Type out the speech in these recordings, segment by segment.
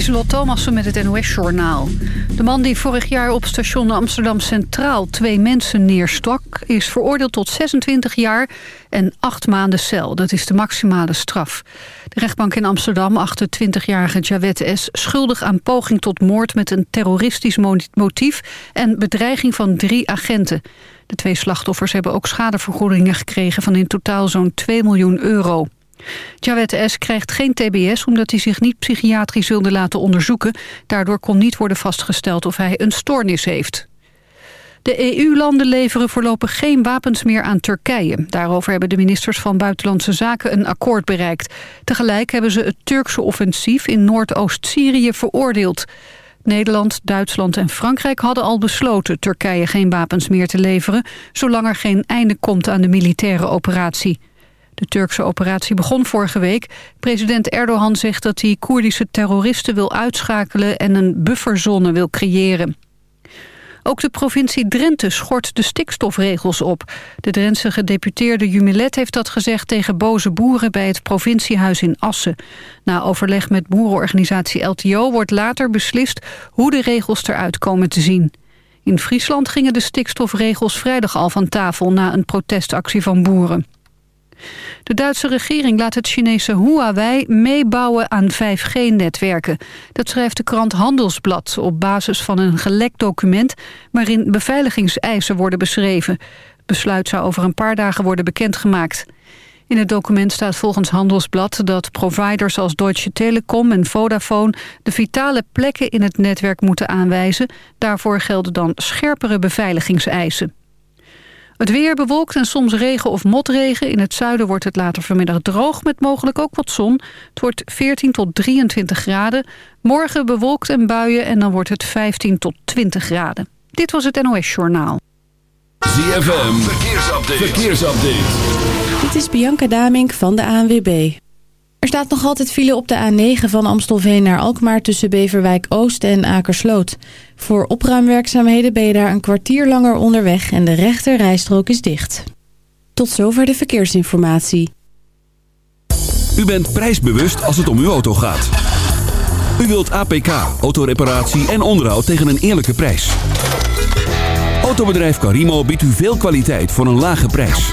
Lieselot Thomassen met het NOS-journaal. De man die vorig jaar op station Amsterdam Centraal twee mensen neerstak... is veroordeeld tot 26 jaar en 8 maanden cel. Dat is de maximale straf. De rechtbank in Amsterdam acht 20-jarige Jawed S. schuldig aan poging tot moord... met een terroristisch motief en bedreiging van drie agenten. De twee slachtoffers hebben ook schadevergoedingen gekregen... van in totaal zo'n 2 miljoen euro. Jawed S. krijgt geen tbs omdat hij zich niet psychiatrisch wilde laten onderzoeken. Daardoor kon niet worden vastgesteld of hij een stoornis heeft. De EU-landen leveren voorlopig geen wapens meer aan Turkije. Daarover hebben de ministers van Buitenlandse Zaken een akkoord bereikt. Tegelijk hebben ze het Turkse offensief in Noordoost-Syrië veroordeeld. Nederland, Duitsland en Frankrijk hadden al besloten Turkije geen wapens meer te leveren... zolang er geen einde komt aan de militaire operatie. De Turkse operatie begon vorige week. President Erdogan zegt dat hij Koerdische terroristen wil uitschakelen... en een bufferzone wil creëren. Ook de provincie Drenthe schort de stikstofregels op. De Drentse gedeputeerde Jumilet heeft dat gezegd tegen boze boeren bij het provinciehuis in Assen. Na overleg met boerenorganisatie LTO wordt later beslist hoe de regels eruit komen te zien. In Friesland gingen de stikstofregels vrijdag al van tafel na een protestactie van boeren. De Duitse regering laat het Chinese Huawei meebouwen aan 5G-netwerken. Dat schrijft de krant Handelsblad op basis van een gelekt document... waarin beveiligingseisen worden beschreven. Het besluit zou over een paar dagen worden bekendgemaakt. In het document staat volgens Handelsblad dat providers als Deutsche Telekom en Vodafone de vitale plekken in het netwerk moeten aanwijzen. Daarvoor gelden dan scherpere beveiligingseisen. Het weer bewolkt en soms regen of motregen. In het zuiden wordt het later vanmiddag droog met mogelijk ook wat zon. Het wordt 14 tot 23 graden. Morgen bewolkt en buien en dan wordt het 15 tot 20 graden. Dit was het NOS Journaal. ZFM, verkeersupdate. verkeersupdate. Dit is Bianca Damink van de ANWB. Er staat nog altijd file op de A9 van Amstelveen naar Alkmaar tussen Beverwijk Oost en Akersloot. Voor opruimwerkzaamheden ben je daar een kwartier langer onderweg en de rechter rijstrook is dicht. Tot zover de verkeersinformatie. U bent prijsbewust als het om uw auto gaat. U wilt APK, autoreparatie en onderhoud tegen een eerlijke prijs. Autobedrijf Carimo biedt u veel kwaliteit voor een lage prijs.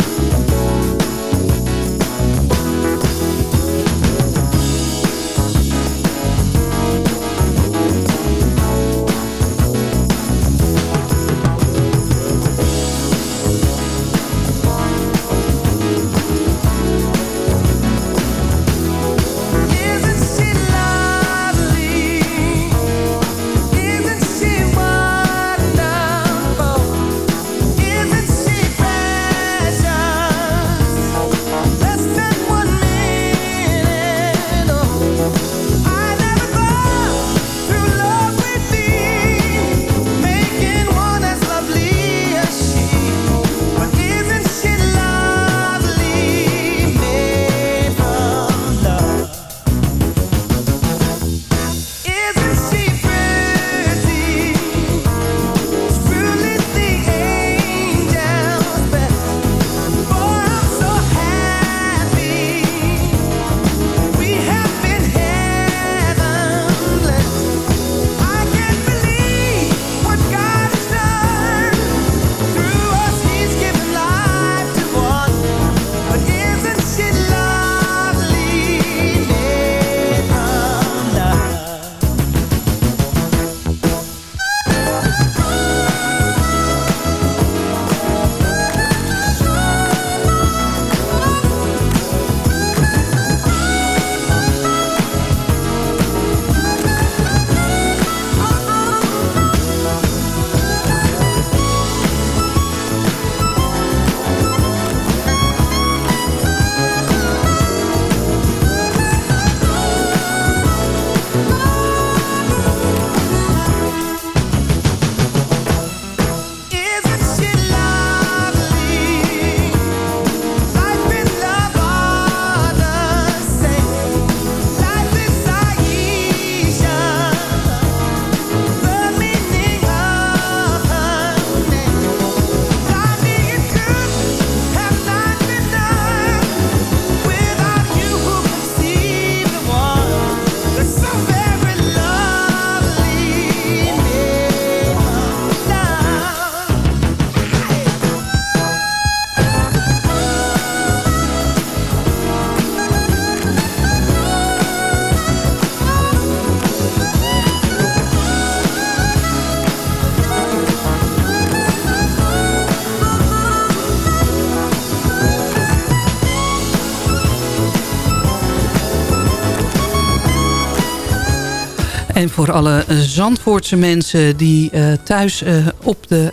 En voor alle eh, Zandvoortse mensen die eh, thuis eh, op de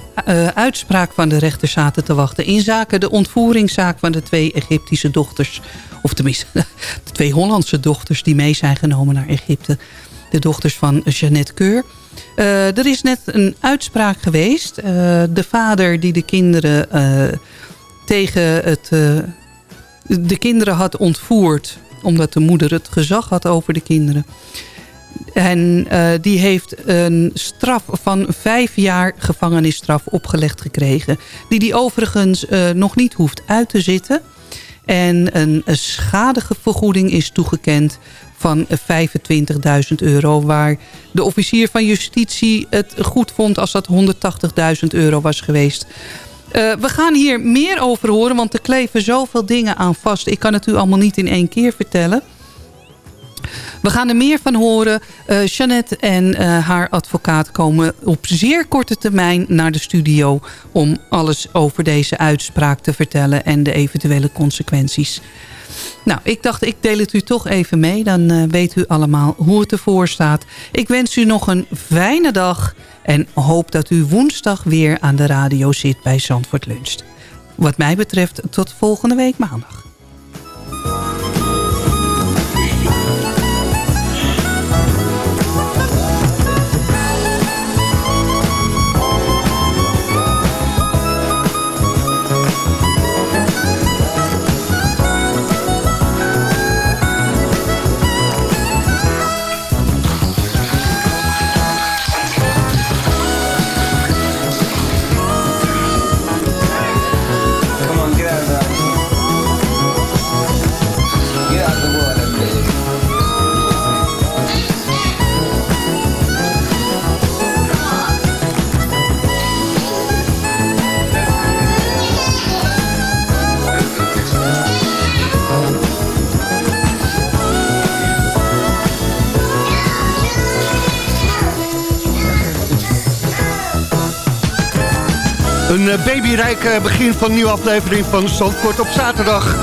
uitspraak van de rechter zaten te wachten... in zaken de ontvoeringszaak van de twee Egyptische dochters... of tenminste de twee Hollandse dochters die mee zijn genomen naar Egypte. De dochters van Jeannette Keur. Er is net een uitspraak geweest. De vader die de kinderen tegen het... de kinderen had ontvoerd... omdat de moeder het gezag had over de kinderen... En eh, die heeft een straf van vijf jaar gevangenisstraf opgelegd gekregen. Die die overigens eh, nog niet hoeft uit te zitten. En een schadevergoeding is toegekend van 25.000 euro. Waar de officier van justitie het goed vond als dat 180.000 euro was geweest. Eh, we gaan hier meer over horen, want er kleven zoveel dingen aan vast. Ik kan het u allemaal niet in één keer vertellen. We gaan er meer van horen. Uh, Jeannette en uh, haar advocaat komen op zeer korte termijn naar de studio... om alles over deze uitspraak te vertellen en de eventuele consequenties. Nou, ik dacht, ik deel het u toch even mee. Dan uh, weet u allemaal hoe het ervoor staat. Ik wens u nog een fijne dag... en hoop dat u woensdag weer aan de radio zit bij Zandvoort Lunch. Wat mij betreft tot volgende week maandag. Een eh, babyrijk eh, begin van een nieuwe aflevering van Zandvoort op zaterdag.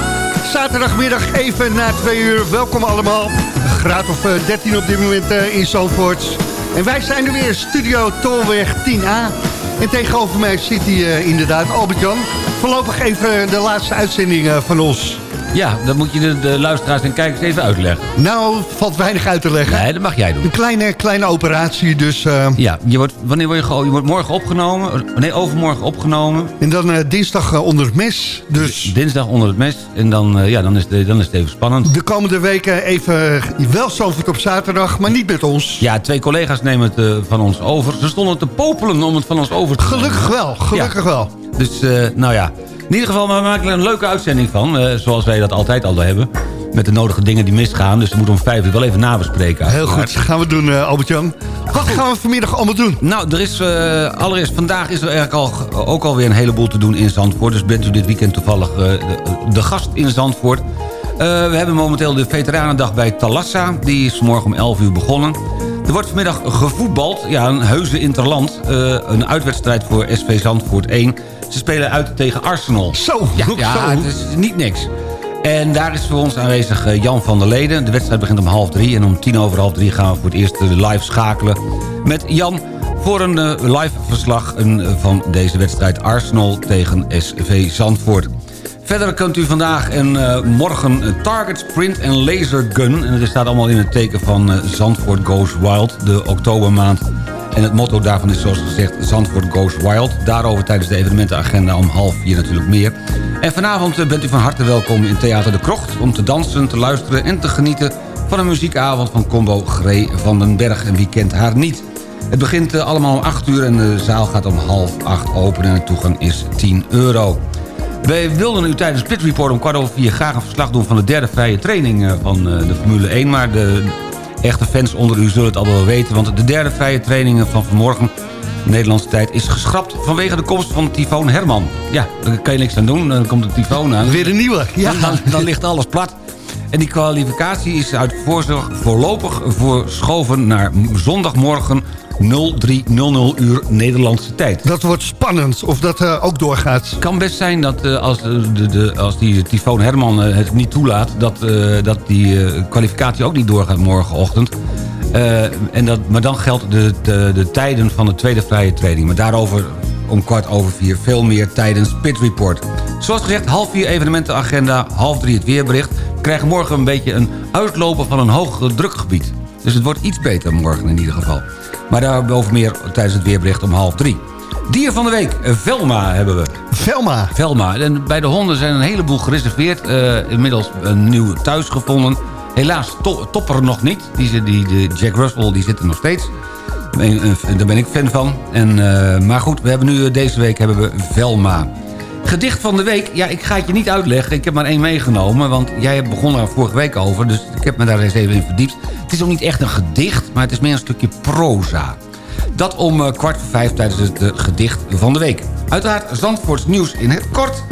Zaterdagmiddag even na twee uur. Welkom allemaal. Graad of eh, 13 op dit moment eh, in Zandvoort. En wij zijn er weer, Studio Tolweg 10A. En tegenover mij zit hij eh, inderdaad Albert-Jan. Voorlopig even de laatste uitzending eh, van ons. Ja, dan moet je de, de luisteraars en kijkers even uitleggen. Nou, valt weinig uit te leggen. Nee, dat mag jij doen. Een kleine, kleine operatie, dus... eh, Ja, je wordt, wanneer word je, je wordt morgen opgenomen? Nee, overmorgen opgenomen. en dan eh, dinsdag eh, onder het mes. Dus Dinsdag onder het mes. En dan, ja, dan, is, de, dan is het even spannend. de komende weken even wel Zandvoort op zaterdag, maar niet met ons. Ja, twee collega's nemen het van ons over. Ze stonden te popelen om het van ons over te nemen. Gelukkig wel, gelukkig wel. Dus, nou ja. In ieder geval, maar we maken er een leuke uitzending van. eh, zoals wij dat altijd al hebben. Met de nodige dingen die misgaan. Dus we moeten om vijf uur wel even nabespreken. Heel goed, gaan we doen, eh, Albert-Jan. Wat gaan we vanmiddag allemaal doen? Nou, er is, eh, allereerst vandaag is er eigenlijk al, ook alweer een heleboel te doen in Zandvoort. Dus bent u dit weekend toevallig de, de gast in Zandvoort. We hebben momenteel de Veteranendag bij Talassa. Die is morgen om 11 uur begonnen. Er wordt vanmiddag gevoetbald. Ja, een heuse interland. Een uitwedstrijd voor SV Zandvoort 1. Ze spelen uit tegen Arsenal. Zo, Ja, zo. ja het is niet niks. En daar is voor ons aanwezig eh, Jan van der Leden. De wedstrijd begint om half drie. En om tien over half drie gaan we voor het eerst eh, live schakelen met Jan... voor een eh, live verslag van deze wedstrijd Arsenal tegen SV Zandvoort. Verder kunt u vandaag en morgen Target Sprint en Laser Gun. En het staat allemaal in het teken van Zandvoort Goes Wild, de oktobermaand. En het motto daarvan is zoals gezegd Zandvoort Goes Wild. Daarover tijdens de evenementenagenda om half vier natuurlijk meer. En vanavond eh, bent u van harte welkom in Theater de Krocht... om te dansen, te luisteren en te genieten van een muziekavond van combo Gree van den Berg. En wie kent haar niet? Het begint eh, allemaal om 8 uur en de zaal gaat om half 8 open... en de toegang is 10 euro. Wij wilden u tijdens Pit Report om kwart over vier graag een verslag doen... van de derde vrije training eh, van de Formule 1. Maar de echte fans onder u zullen het al wel weten... want de derde vrije training van vanmorgen... Nederlandse tijd is geschrapt vanwege de komst van Tyfoon Herman. Ja, daar kan je niks aan doen. Dan komt de tyfoon aan. Weer een nieuwe, ja. Dan, dan, dan ligt alles plat. En die kwalificatie is uit voorzorg voorlopig verschoven naar zondagmorgen 0300 uur Nederlandse tijd. Dat wordt spannend, of dat eh, ook doorgaat. Het kan best zijn dat eh, als, de, de, de- als die tyfoon Herman eh, het niet toelaat... dat, eh, dat die eh, kwalificatie ook niet doorgaat morgenochtend. Eh, en dat, maar dan geldt de, de, de tijden van de tweede vrije training. Maar daarover om kwart over vier veel meer tijdens Pit Report. Zoals gezegd, half vier evenementenagenda, half drie het weerbericht. We krijgen morgen een beetje een uitlopen van een hoog drukgebied. Dus het wordt iets beter morgen in ieder geval. Maar daarover meer tijdens het weerbericht om half drie. Dier van de week, eh, Velma hebben we. Velma. Velma. En bij de honden zijn een heleboel gereserveerd. Eh, inmiddels een nieuw thuis gevonden. Helaas to Topper nog niet. Die, die, de Jack Russell die zit er nog steeds. Eh, daar ben ik fan van. En, eh, maar goed, we hebben nu, eh, deze week hebben we Velma. Gedicht van de week, ja, ik ga het je niet uitleggen. Ik heb maar één meegenomen, want jij hebt begonnen er vorige week over. Dus ik heb me daar eens even in verdiept. Het is ook niet echt een gedicht, maar het is meer een stukje proza. Dat om eh, kwart voor vijf tijdens het eh, gedicht van de week. Uiteraard Zandvoorts nieuws in het kort.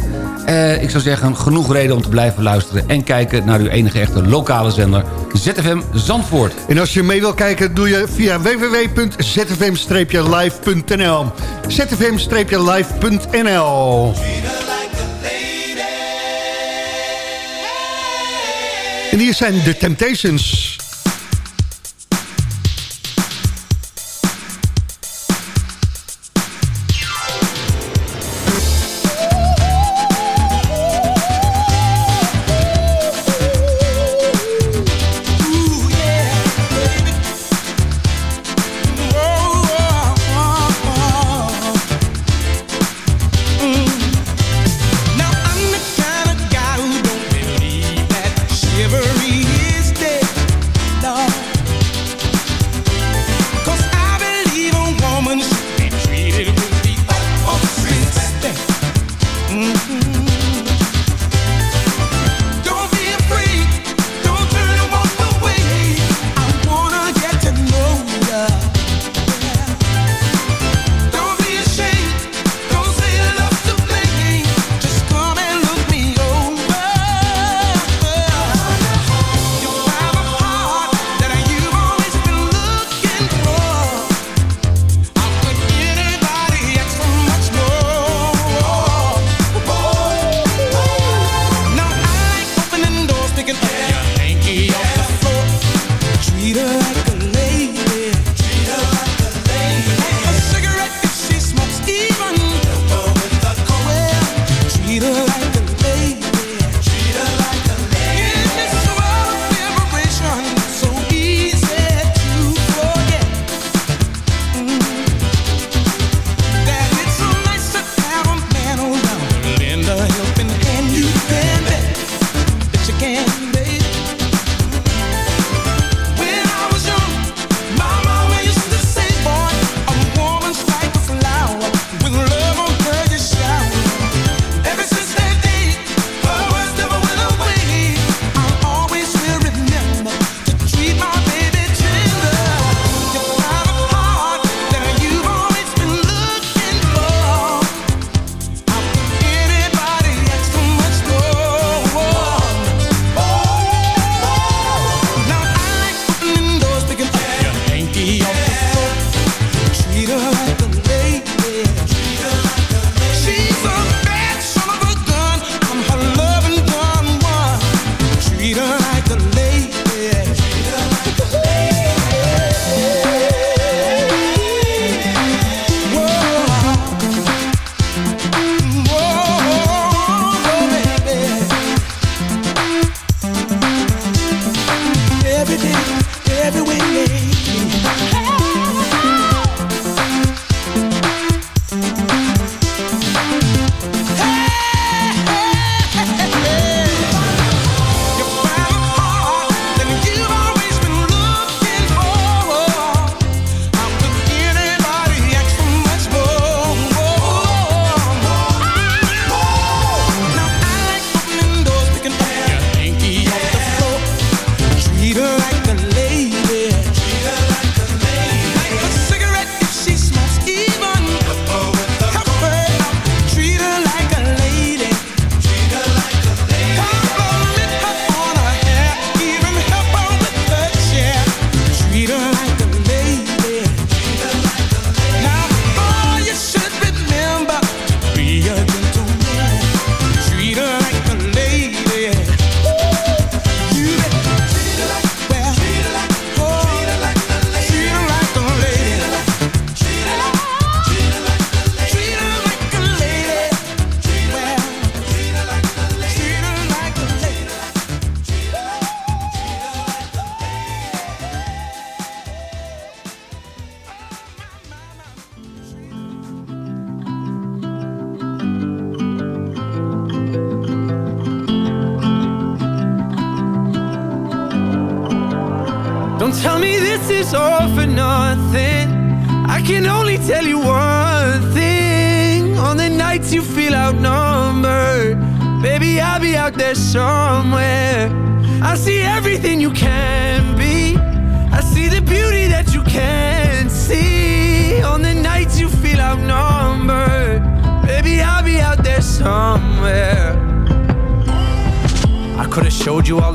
Eh, ik zou zeggen, genoeg reden om te blijven luisteren... en kijken naar uw enige echte lokale zender, ZFM Zandvoort. En als je mee wil kijken, doe je via www.zfm-live.nl zfm-live.nl En hier zijn de Temptations.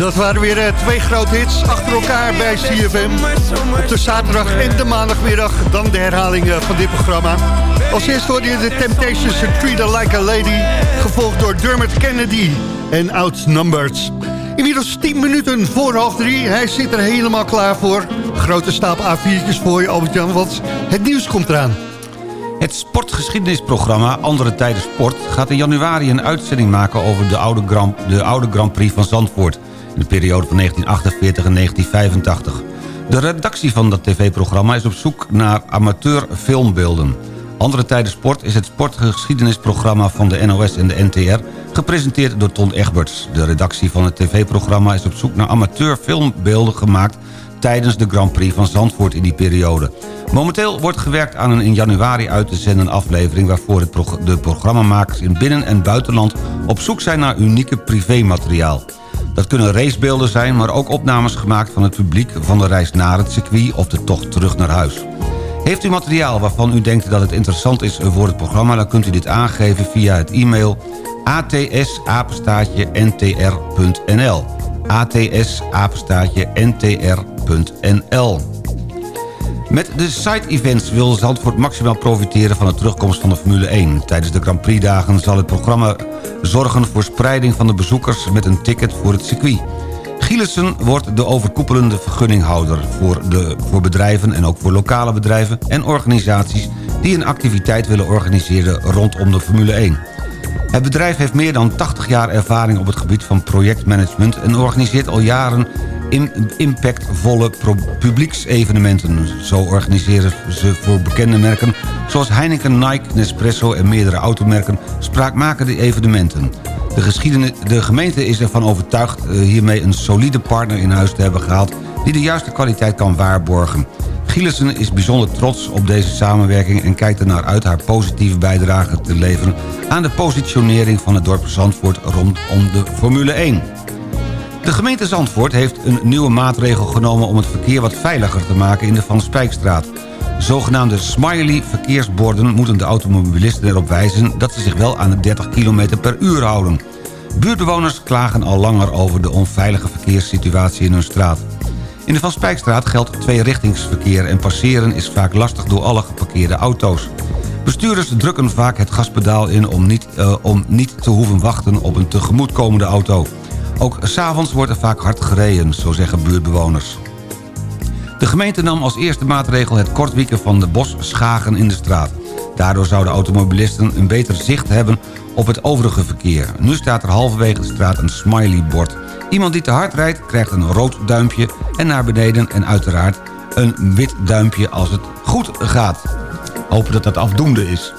Dat waren weer eh, twee grote hits achter elkaar bij CFM. Op de zaterdag en de maandagmiddag dan de herhaling eh, van dit programma. Als eerste hoorde je de Temptations en Treat Like a Lady... gevolgd door Dermot Kennedy en Outnumbered. Inmiddels 10 minuten voor half drie. Hij zit er helemaal klaar voor. Grote stapel A4'tjes voor je, Albert-Jan, want het nieuws komt eraan. Het sportgeschiedenisprogramma Andere Tijden Sport... gaat in januari een uitzending maken over de oude Grand, de oude Grand Prix van Zandvoort... in de periode van 1948 en 1985. De redactie van dat tv-programma is op zoek naar amateur filmbeelden. Andere Tijden Sport is het sportgeschiedenisprogramma van de NOS en de NTR... gepresenteerd door Ton Egberts. De redactie van het tv-programma is op zoek naar amateur filmbeelden gemaakt tijdens de Grand Prix van Zandvoort in die periode. Momenteel wordt gewerkt aan een in januari uit te zenden aflevering... waarvoor de programmamakers in binnen- en buitenland... op zoek zijn naar unieke privémateriaal. Dat kunnen racebeelden zijn, maar ook opnames gemaakt van het publiek... van de reis naar het circuit of de tocht terug naar huis. Heeft u materiaal waarvan u denkt dat het interessant is voor het programma... dan kunt u dit aangeven via het e-mail ats-ntr.nl ats-ntr.nl Met de side-events wil Zandvoort maximaal profiteren van de terugkomst van de Formule 1. Tijdens de Grand Prix-dagen zal het programma zorgen voor spreiding van de bezoekers met een ticket voor het circuit. Gielissen wordt de overkoepelende vergunninghouder voor, de, voor bedrijven... en ook voor lokale bedrijven en organisaties... die een activiteit willen organiseren rondom de Formule 1. Het bedrijf heeft meer dan 80 jaar ervaring op het gebied van projectmanagement... en organiseert al jaren impactvolle publieksevenementen. Zo organiseren ze voor bekende merken zoals Heineken, Nike, Nespresso en meerdere automerken spraakmakende evenementen. De, de gemeente is ervan overtuigd eh, hiermee een solide partner in huis te hebben gehaald... die de juiste kwaliteit kan waarborgen. Gielissen is bijzonder trots op deze samenwerking... en kijkt er naar uit haar positieve bijdrage te leveren... aan de positionering van het dorp Zandvoort rondom de Formule 1. De gemeente Zandvoort heeft een nieuwe maatregel genomen... om het verkeer wat veiliger te maken in de Van Spijkstraat. Zogenaamde smiley verkeersborden moeten de automobilisten erop wijzen... dat ze zich wel aan de 30 km per uur houden. Buurtbewoners klagen al langer over de onveilige verkeerssituatie in hun straat. In de Van Spijkstraat geldt tweerichtingsverkeer... en passeren is vaak lastig door alle geparkeerde auto's. Bestuurders drukken vaak het gaspedaal in om niet, eh, om niet te hoeven wachten op een tegemoetkomende auto. Ook s'avonds wordt er vaak hard gereden, zo zeggen buurtbewoners. De gemeente nam als eerste maatregel het kortwieken van de bosschagen in de straat. Daardoor zouden automobilisten een beter zicht hebben op het overige verkeer. Nu staat er halverwege de straat een smiley-bord. Iemand die te hard rijdt krijgt een rood duimpje en naar beneden en uiteraard een wit duimpje als het goed gaat. Hopen dat dat afdoende is.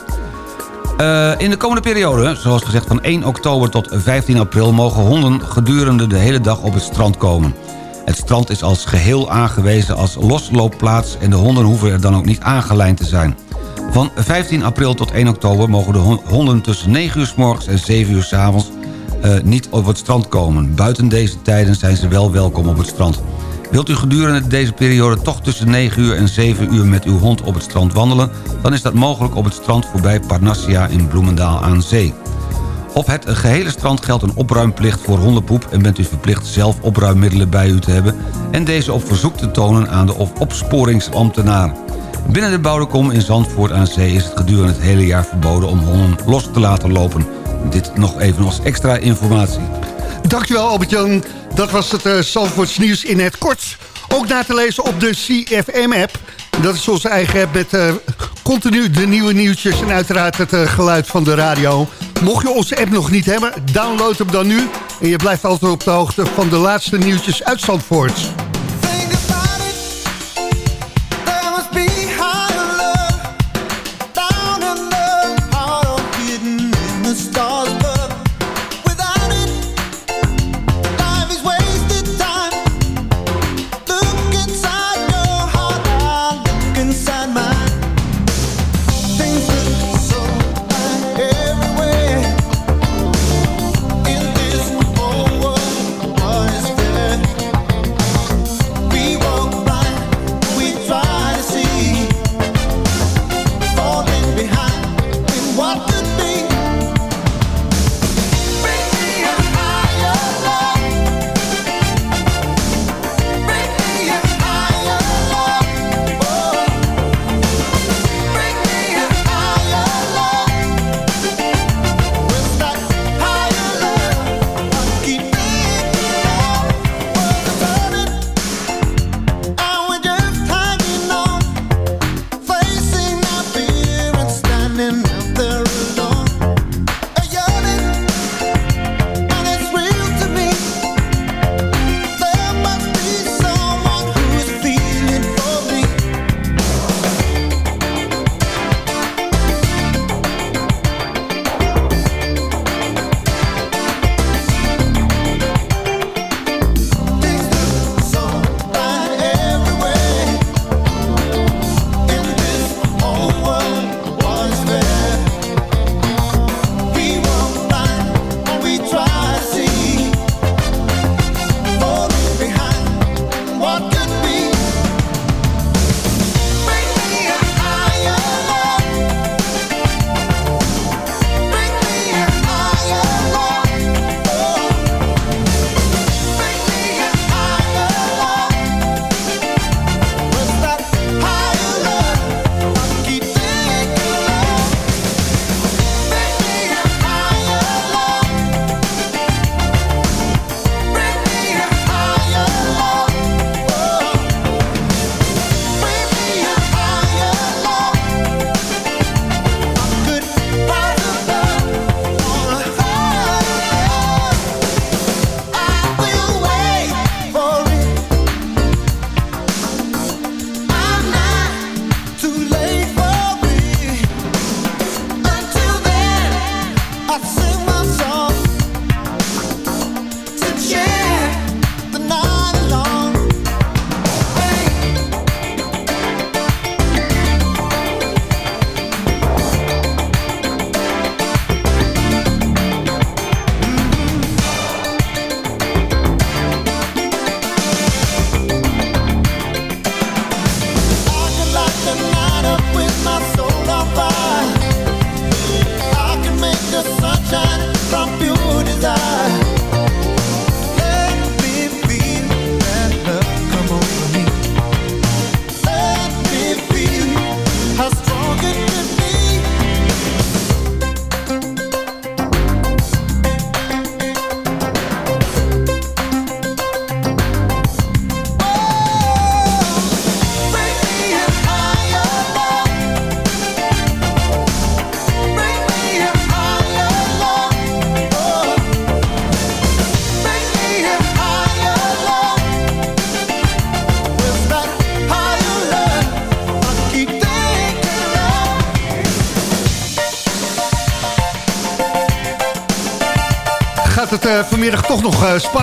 Eh, in de komende periode, zoals gezegd van 1 oktober tot 15 april... mogen honden gedurende de hele dag op het strand komen. Het strand is als geheel aangewezen als losloopplaats... en de honden hoeven er dan ook niet aangelijnd te zijn. Van 15 april tot 1 oktober mogen de hon- honden tussen 9 uur s morgens en 7 uur s avonds eh, niet op het strand komen. Buiten deze tijden zijn ze wel welkom op het strand. Wilt u gedurende deze periode toch tussen 9 uur en 7 uur met uw hond op het strand wandelen... dan is dat mogelijk op het strand voorbij Parnassia in Bloemendaal aan Zee. Op het gehele strand geldt een opruimplicht voor hondenpoep... en bent u verplicht zelf opruimmiddelen bij u te hebben... en deze op verzoek te tonen aan de opsporingsambtenaar. Binnen de Boudekom in Zandvoort aan Zee is het gedurende het hele jaar verboden... om honden los te laten lopen. Dit nog even als extra informatie. Dankjewel Albert-Jan. Dat was het uh, Zandvoorts nieuws in het kort. Ook na te lezen op de CFM-app. Dat is onze eigen app met eh, continu de nieuwe nieuwtjes... en uiteraard het eh, geluid van de radio. Mocht je onze app nog niet hebben, download hem dan nu. En je blijft altijd op de hoogte van de laatste nieuwtjes uit Zandvoort.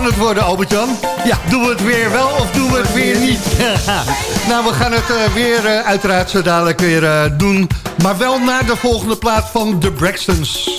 Spannend worden, Albert-Jan. Ja. Doen we het weer wel of doen we het weer niet? nou, we gaan het eh, weer eh, uiteraard zo dadelijk weer eh, doen. Maar wel naar de volgende plaat van The Braxtons.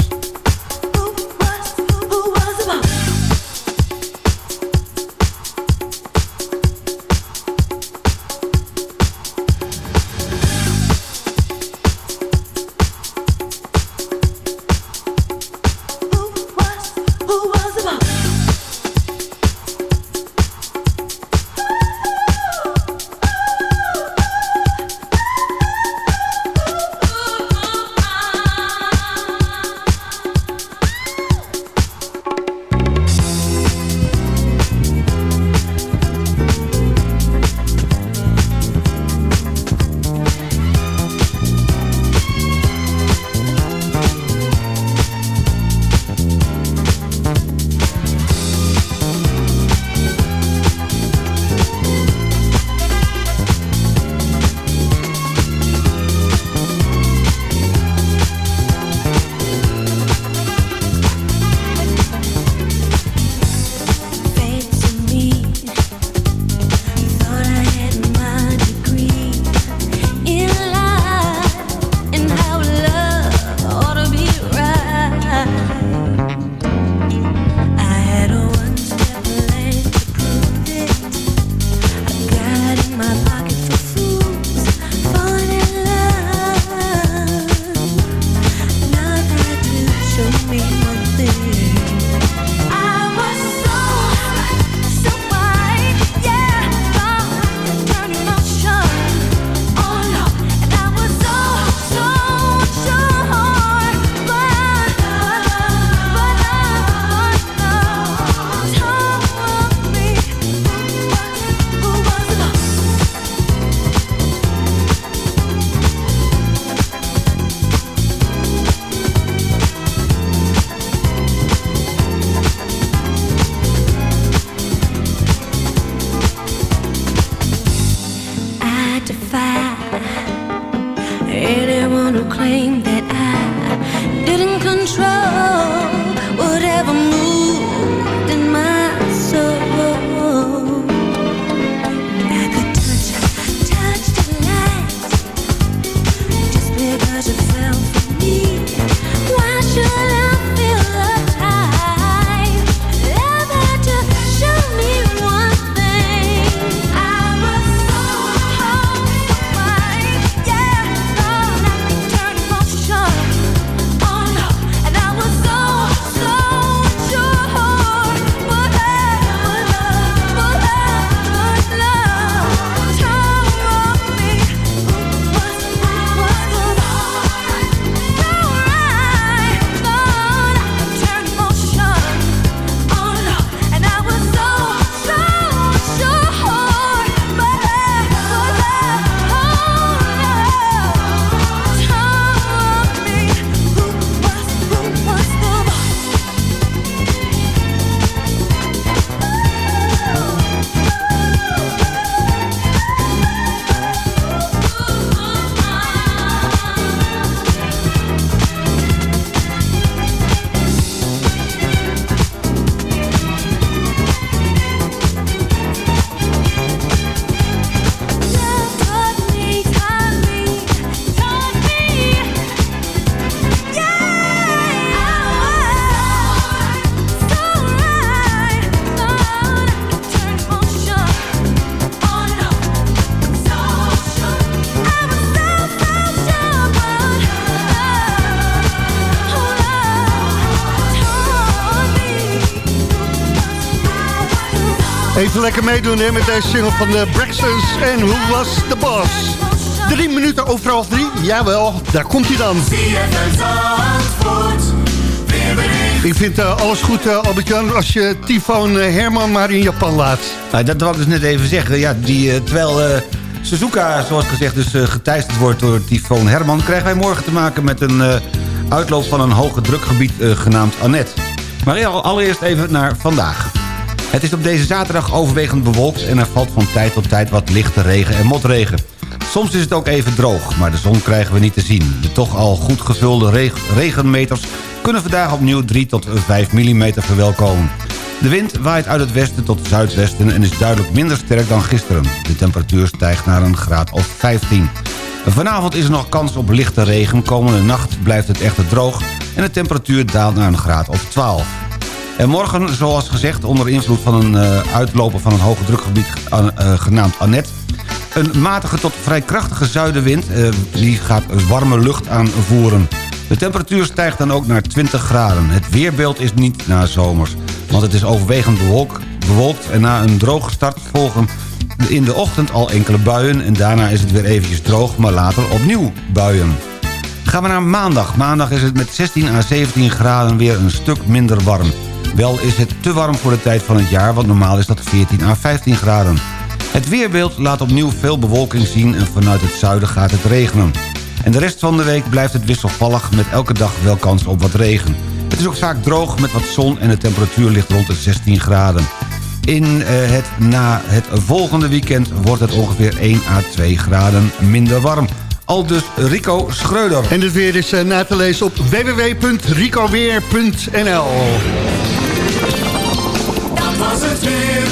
Lekker meedoen hè, met deze single van de Braxtons en Who Was The Boss. Drie minuten overal drie, jawel, daar komt hij dan. Ik vind eh, alles goed, eh, Albert-Jan, als je Tyfoon eh, Herman maar in Japan laat. Nou, dat wil ik dus net even zeggen. Ja, die, terwijl Suzuka, zoals gezegd, dus geteisterd wordt door Tyfoon Herman... krijgen wij morgen te maken met een uitloop van een hoge drukgebied genaamd Annette. Maar al- allereerst even naar vandaag. Het is op deze zaterdag overwegend bewolkt... en er valt van tijd tot tijd wat lichte regen en motregen. Soms is het ook even droog, maar de zon krijgen we niet te zien. De toch al goed gevulde reg- regenmeters kunnen vandaag opnieuw 3 tot 5 mm verwelkomen. De wind waait uit het westen tot het zuidwesten en is duidelijk minder sterk dan gisteren. De temperatuur stijgt naar een graad of 15. Vanavond is er nog kans op lichte regen. Komende nacht blijft het echter droog en de temperatuur daalt naar een graad of 12. En morgen, zoals gezegd, onder invloed van een eh, uitloper van een hoge drukgebied eh, eh, genaamd Annette... een matige tot vrij krachtige zuidenwind, die gaat warme lucht aanvoeren. De temperatuur stijgt dan ook naar 20 graden. Het weerbeeld is niet na zomers, want het is overwegend bewolk- bewolkt... en na een droge start volgen in de ochtend al enkele buien... en daarna is het weer eventjes droog, maar later opnieuw buien. Gaan we naar maandag. Maandag is het met 16 à 17 graden weer een stuk minder warm. Wel is het te warm voor de tijd van het jaar, want normaal is dat 14 à 15 graden. Het weerbeeld laat opnieuw veel bewolking zien en vanuit het zuiden gaat het regenen. En de rest van de week blijft het wisselvallig met elke dag wel kans op wat regen. Het is ook vaak droog met wat zon en de temperatuur ligt rond de 16 graden. In eh, het, na het volgende weekend wordt het ongeveer 1 à 2 graden minder warm. Al dus Rico Schreuder. En het weer is eh, na te lezen op www.ricoweer.nl was het weer.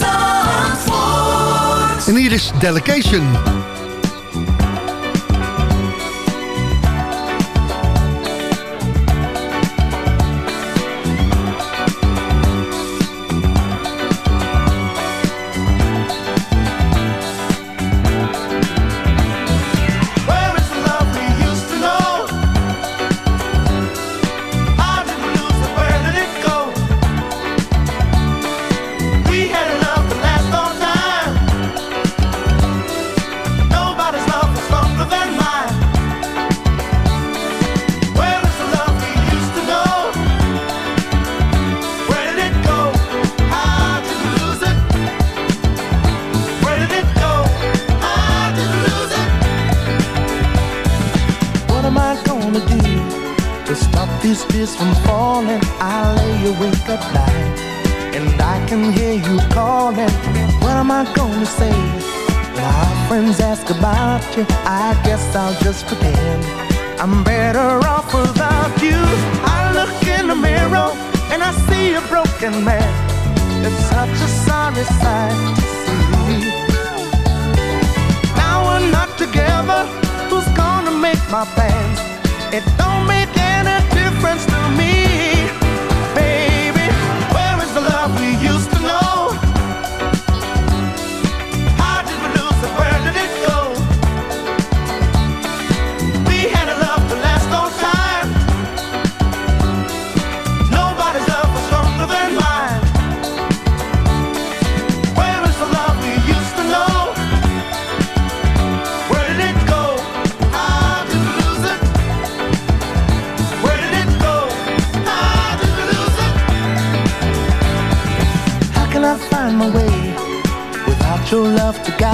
Zandvoort. En hier is Delegation.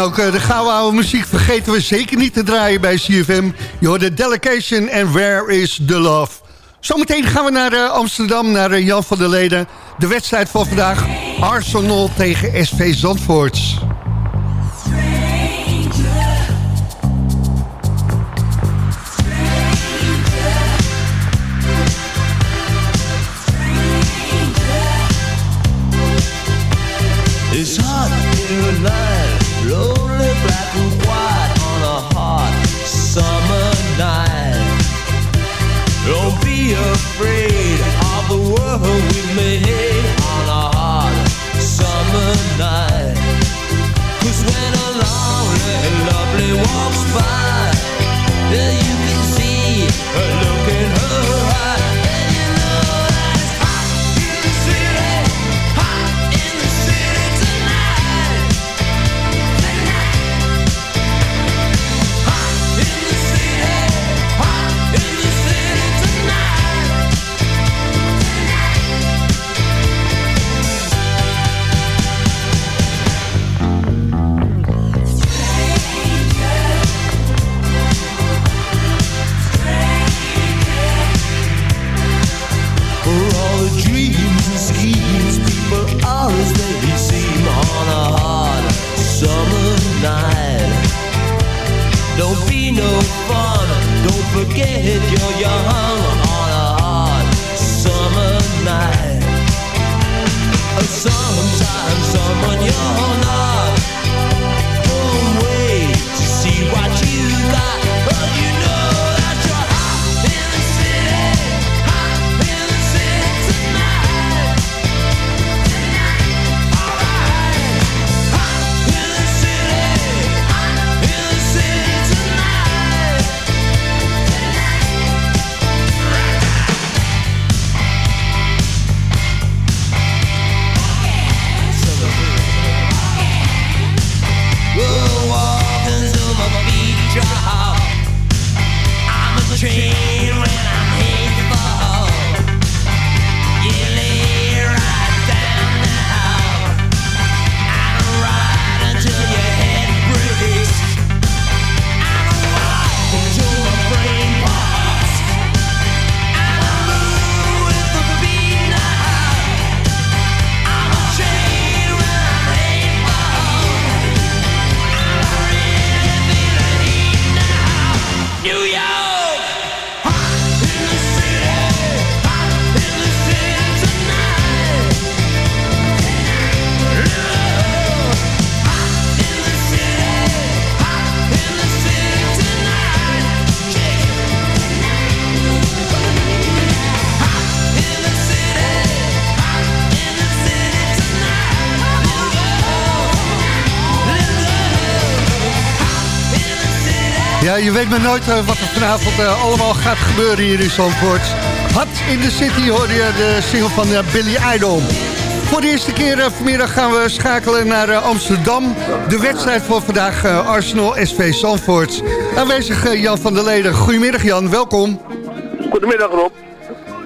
Ook eh, de gouden oude muziek vergeten we zeker niet te draaien bij CFM. Je hoort de Delegation en Where is the Love. Zometeen gaan we naar eh, Amsterdam, naar eh, Jan van der Leden. De wedstrijd van vandaag, Arsenal tegen SV Zandvoort. on Ja, je weet maar nooit eh, wat er vanavond eh, allemaal gaat gebeuren hier in Zandvoort. Hot in the City hoorde je de single van eh, Billy Idol. Voor de eerste keer vanmiddag gaan we schakelen naar Amsterdam. De wedstrijd voor vandaag Arsenal SV Zandvoort. Aanwezig Jan van der Leden. Goedemiddag Jan, welkom. Goedemiddag Rob.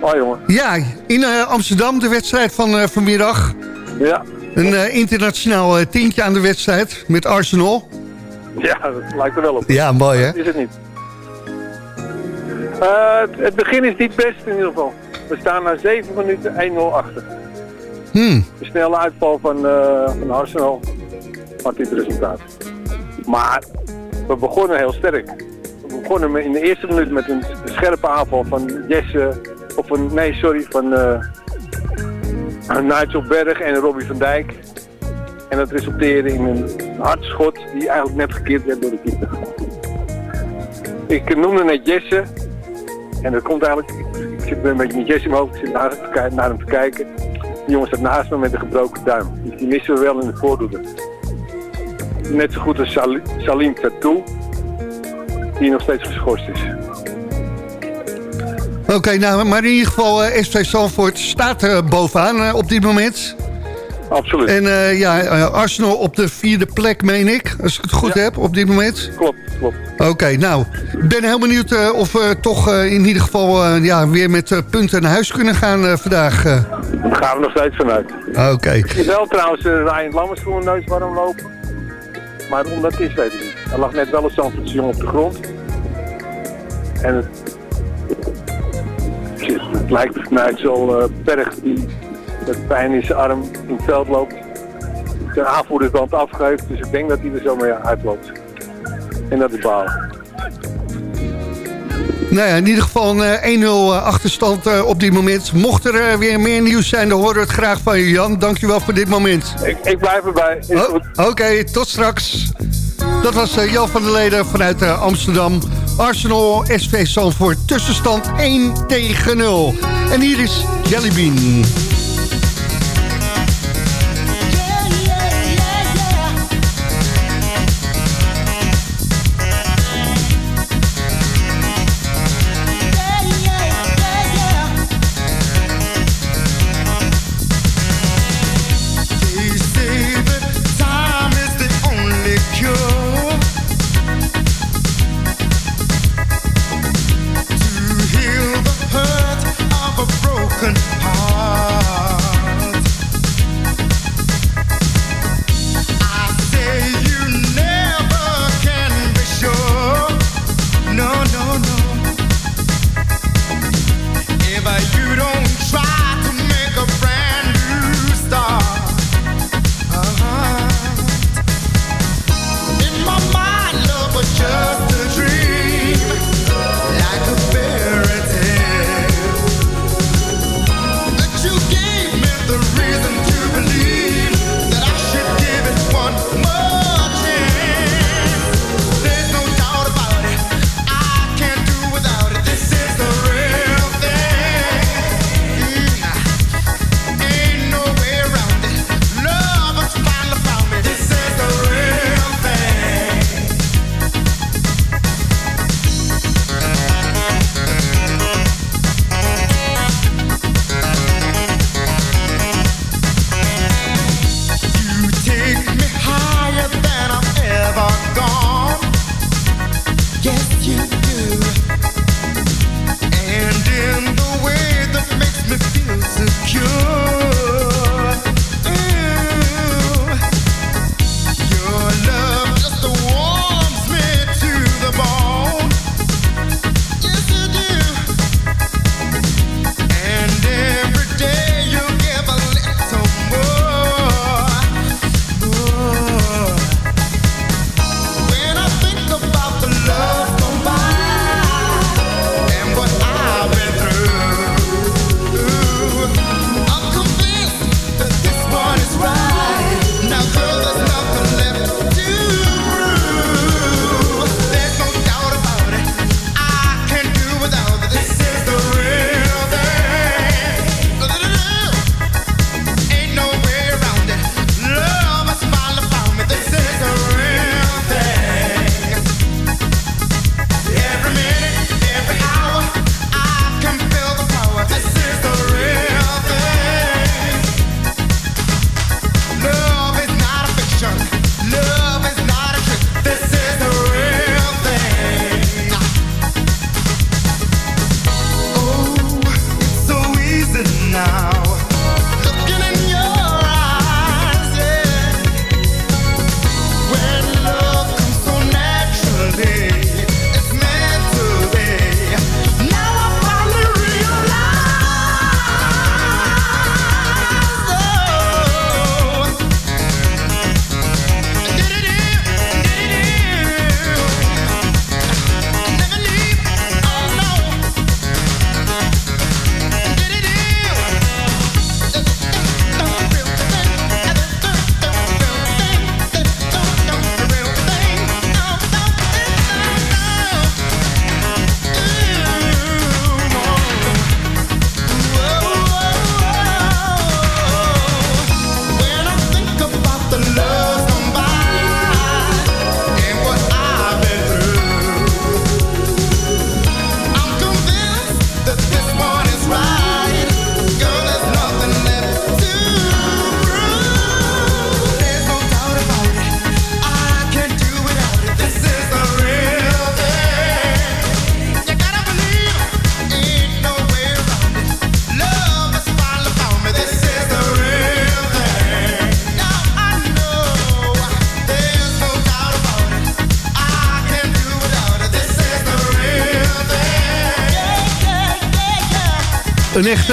Hoi jongen. Ja, in Amsterdam de wedstrijd van vanmiddag. Ja. Een internationaal tintje aan de wedstrijd met Arsenal. Ja, dat lijkt er wel op. Ja, mooi hè? Is het niet. Eh, het, begin is niet best in ieder geval. We staan na 7 minuten 1-0 achter. Hmm. De snelle uitval van, eh, van Arsenal had dit resultaat. Maar we begonnen heel sterk. We begonnen in de eerste minuut met een scherpe aanval van Jesse, of van, nee sorry, van eh Nigel Berg en Robbie van Dijk. En dat resulteerde in een hard schot die eigenlijk net gekeerd werd door de keeper. Ik noemde net Jesse. En dat komt eigenlijk, ik zit een beetje met Jesse in ik zit naar, hem te kijken. Die jongen staat naast me met een gebroken duim. Dus die missen we wel in de voordoener. Net zo goed als Sal- Salim Tattoo, die nog steeds geschorst is. Oké, nou, maar in ieder geval eh, SV Zandvoort staat er bovenaan eh, op dit moment absoluut. En eh, ja, eh, Arsenal op de vierde plek, meen ik, als ik het goed heb op dit moment. Klopt, klopt. Oké, nou, ik ben heel benieuwd eh, of we toch in ieder geval ja, weer met punten naar huis kunnen gaan vandaag. Daar gaan we nog steeds vanuit. Oké. Okay. Ik zie wel trouwens Ryan Lammers voor warm lopen. Maar omdat is, weet ik niet. Er lag net wel een Zandvoortse op de grond. En het, het lijkt mij zo uh, berg met pijn in zijn arm in het veld loopt. Zijn aanvoerdersband afgeeft, dus ik denk dat hij er zomaar uitloopt. En dat is bal. Nou ja, in ieder geval een eh, 1-0 eh, achterstand eh, op dit moment. Mocht er weer meer nieuws zijn, dan horen we het graag van je, Jan. Dankjewel voor dit moment. Ik, ik blijf erbij. Oh, oké, tot straks. Dat was Jan van der Leden vanuit Amsterdam. Arsenal, SV Zandvoort, tussenstand 1 tegen 0. En hier is Jellybean.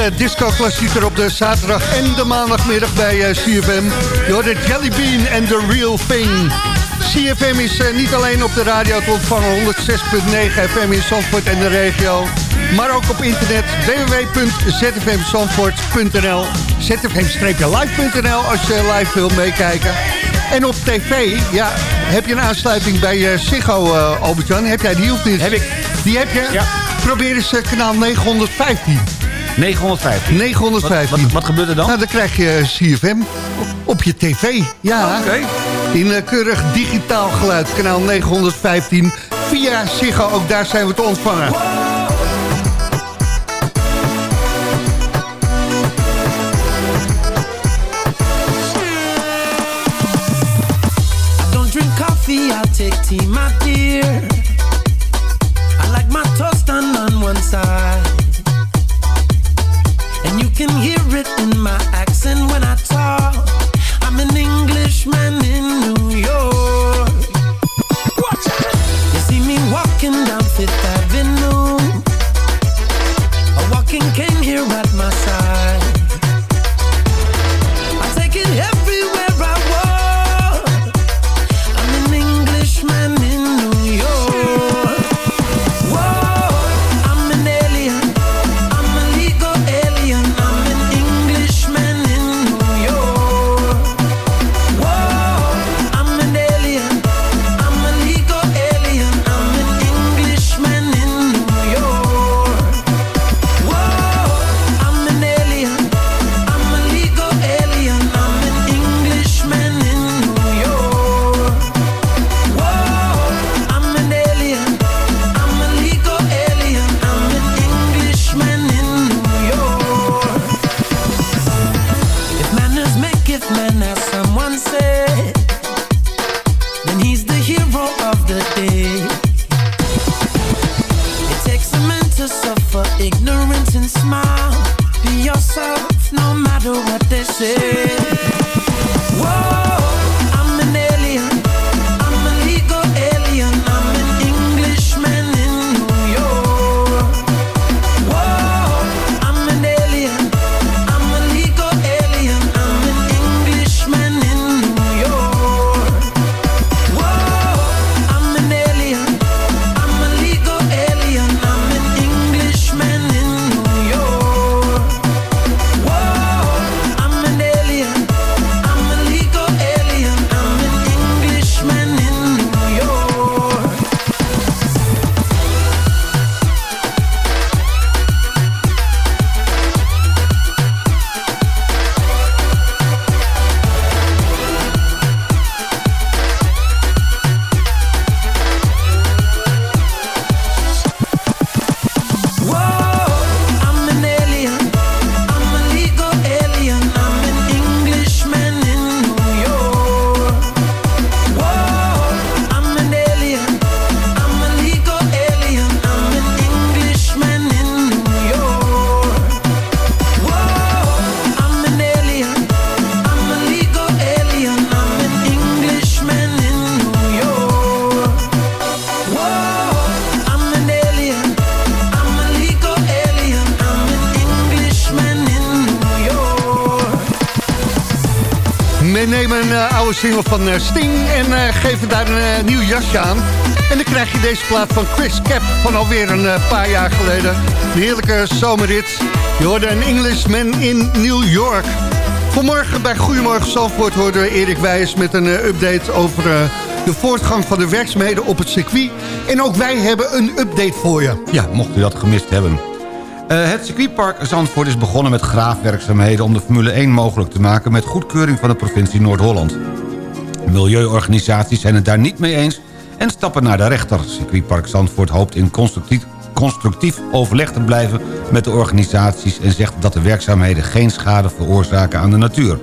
Disco-klassieker op de zaterdag en de maandagmiddag bij eh, CFM. Door de Jelly Bean en The Real Thing. CFM is eh, niet alleen op de radio te ontvangen 106.9 FM in Zandvoort en de regio. Maar ook op internet www.zfmzandvoort.nl zfm-live.nl als je live wil meekijken. En op tv, ja, heb je een aansluiting bij eh, Ziggo, eh, Albert-Jan? Heb jij die of niet? Heb ik. Die heb je? Ja. Probeer eens kanaal 915. 915. 915. Wat, wat, wat gebeurt er dan? Nou, dan krijg je CFM op je tv. Ja, Oké. in eh, keurig digitaal geluid. Kanaal 915 via Ziggo. Ook daar zijn we te ontvangen. I don't drink coffee, I'll take tea, my dear. I like my toast done on one side. Can hear it in my accent when I talk. I'm an Englishman in New York. Watch out! You see me walking down Fifth Avenue. A walking cane here at Sting en eh, geven daar een eh, nieuw jasje aan. En dan krijg je deze plaat van Chris Cap van alweer een eh, paar jaar geleden. Een heerlijke zomerrit. Je hoorde een Englishman in New York. Vanmorgen bij Goedemorgen Zandvoort hoorden we Erik Wijs met een eh, update over eh, de voortgang van de werkzaamheden op het circuit. En ook wij hebben een update voor je. Ja, mocht u dat gemist hebben. Eh, het circuitpark Zandvoort is begonnen met graafwerkzaamheden... om de Formule 1 mogelijk te maken met goedkeuring van de provincie Noord-Holland. Milieuorganisaties zijn het daar niet mee eens en stappen naar de rechter. Circuitpark Zandvoort hoopt in constructief, constructief overleg te blijven met de organisaties... en zegt dat de werkzaamheden geen schade veroorzaken aan de natuur.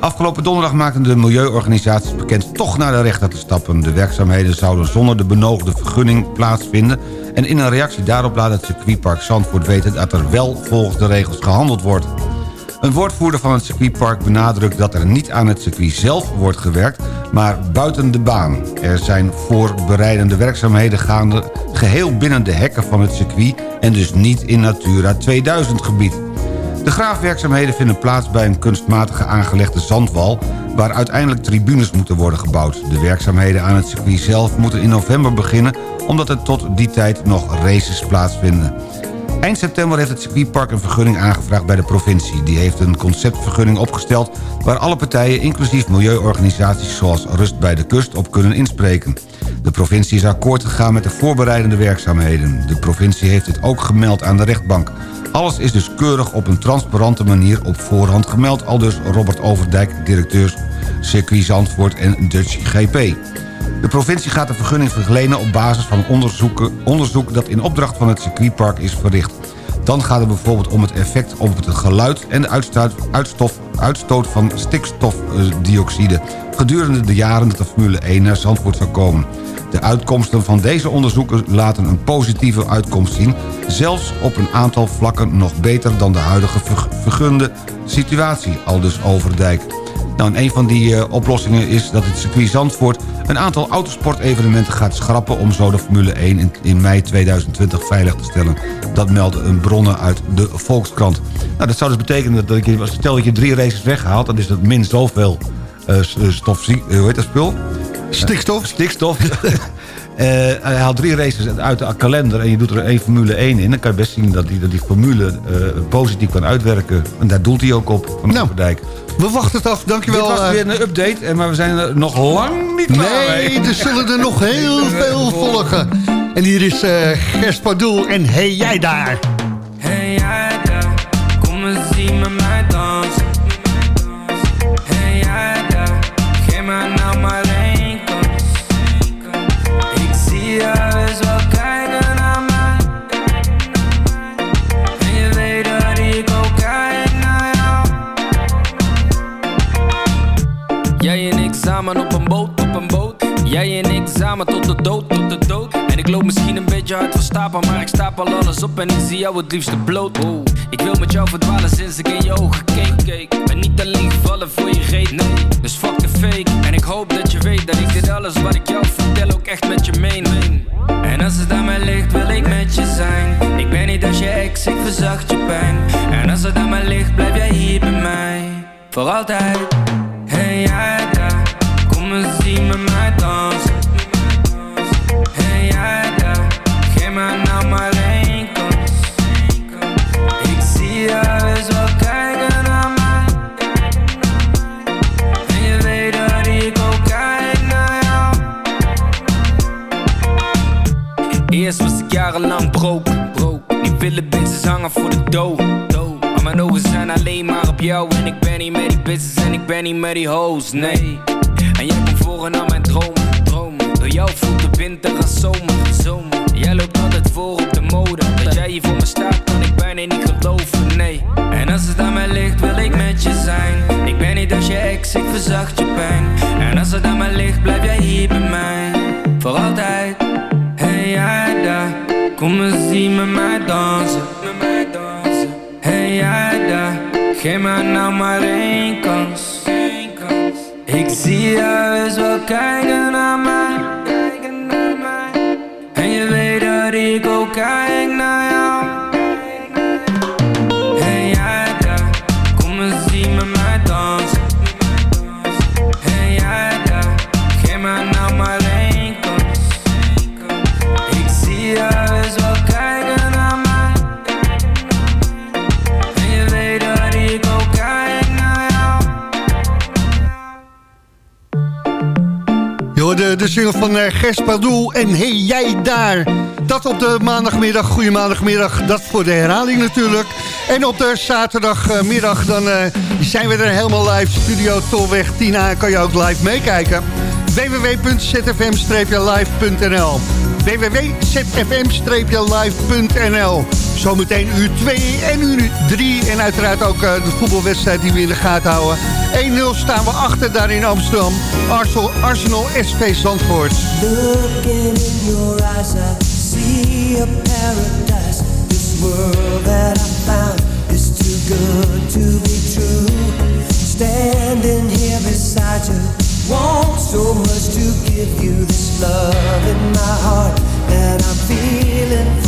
Afgelopen donderdag maakten de milieuorganisaties bekend toch naar de rechter te stappen. De werkzaamheden zouden zonder de benodigde vergunning plaatsvinden... en in een reactie daarop laat het circuitpark Zandvoort weten... dat er wel volgens de regels gehandeld wordt. Een woordvoerder van het circuitpark benadrukt dat er niet aan het circuit zelf wordt gewerkt... maar buiten de baan. Er zijn voorbereidende werkzaamheden gaande... geheel binnen de hekken van het circuit... en dus niet in Natura 2000 gebied. De graafwerkzaamheden vinden plaats bij een kunstmatige aangelegde zandwal... waar uiteindelijk tribunes moeten worden gebouwd. De werkzaamheden aan het circuit zelf moeten in november beginnen... omdat er tot die tijd nog races plaatsvinden. Eind september heeft het circuitpark een vergunning aangevraagd bij de provincie. Die heeft een conceptvergunning opgesteld... waar alle partijen, inclusief milieuorganisaties zoals Rust bij de Kust... op kunnen inspreken. De provincie is akkoord gegaan met de voorbereidende werkzaamheden. De provincie heeft dit ook gemeld aan de rechtbank. Alles is dus keurig op een transparante manier op voorhand gemeld... aldus Robert Overdijk, directeur circuit Zandvoort en Dutch GP. De provincie gaat de vergunning verlenen op basis van onderzoek... dat in opdracht van het circuitpark is verricht. Dan gaat het bijvoorbeeld om het effect op het geluid... en de uitstoot, uitstoot van stikstofdioxide... gedurende de jaren dat de Formule 1 naar Zandvoort zou komen. De uitkomsten van deze onderzoeken laten een positieve uitkomst zien... zelfs op een aantal vlakken nog beter dan de huidige ver- vergunde situatie, aldus Overdijk. Nou, en een van die eh, oplossingen is dat het circuit Zandvoort... een aantal autosportevenementen gaat schrappen... om zo de Formule 1 in, in mei 2020 veilig te stellen. Dat melden een bronnen uit de Volkskrant. Nou, dat zou dus betekenen dat je, stel dat je drie races weghaalt... dan is dat min zoveel eh, stof, hoe heet dat spul? Stikstof. stikstof. Eh, hij haalt drie races uit de kalender en je doet er één Formule 1 in. Dan kan je best zien dat die, dat die formule eh, positief kan uitwerken. En daar doelt hij ook op, van Overdijk. We wachten het af, dankjewel. Dit was eh. weer een update, maar we zijn er nog lang niet klaar mee. Nee, er zullen er nog heel veel volgen. En hier is eh Gers Pardoel en Hey Jij Daar. Hey jij daar, kom eens zien met mij dansen. Hey jij daar, geef mij nou maar ik stapel alles op en ik zie jou het liefste bloot. Oh, ik wil met jou verdwalen sinds ik in je ogen keek. keek. Ben niet alleen gevallen voor je reet, nee. Dus fuck de fake. En ik hoop dat je weet dat ik dit alles wat ik jou vertel ook echt met je meen. En als het aan mij ligt, wil ik met je zijn. Ik ben niet als je ex, ik verzacht je pijn. En als het aan mij ligt, blijf jij hier bij mij. Voor altijd. Hey jij daar, kom eens zien met mij dansen. Was ik jarenlang broke, broke. Nu willen bitches hangen voor de dood. Maar mijn ogen zijn alleen maar op jou. En ik ben niet met die bitches en ik ben niet met die hoes, nee. En jij komt voor aan mijn dromen, dromen. Door jou voelt de winter als zomer, zomer. Jij loopt altijd voor op de mode. Dat jij hier voor me staat, kan ik bijna niet geloven, nee. En als het aan mij ligt, wil ik met je zijn. Ik ben niet als je ex, ik verzacht je pijn. En als het aan mij ligt, blijf jij hier bij mij. Voor altijd. Kom eens zien met mij dansen. Met. Hey jij daar, geef mij nou maar één kans. Ik zie jou eens wel kijken naar mij. Van eh, Gers Pardoel en Hey Jij Daar. Dat op de maandagmiddag, goede maandagmiddag. Dat voor de herhaling natuurlijk. En op de zaterdagmiddag dan eh, zijn we er helemaal live. Studio Tolweg Tina kan je ook live meekijken. www.zfm-live.nl www.zfm-live.nl Zometeen uur 2 en uur 3. En uiteraard ook eh, de voetbalwedstrijd die we in de gaten houden. 1-0 staan we achter daar in Amsterdam. Arsenal, Arsenal SV Zandvoort. Looking in your eyes, I see a paradise. This world that I found is too good to be true. Standing here beside you, want so love in my heart that I'm feeling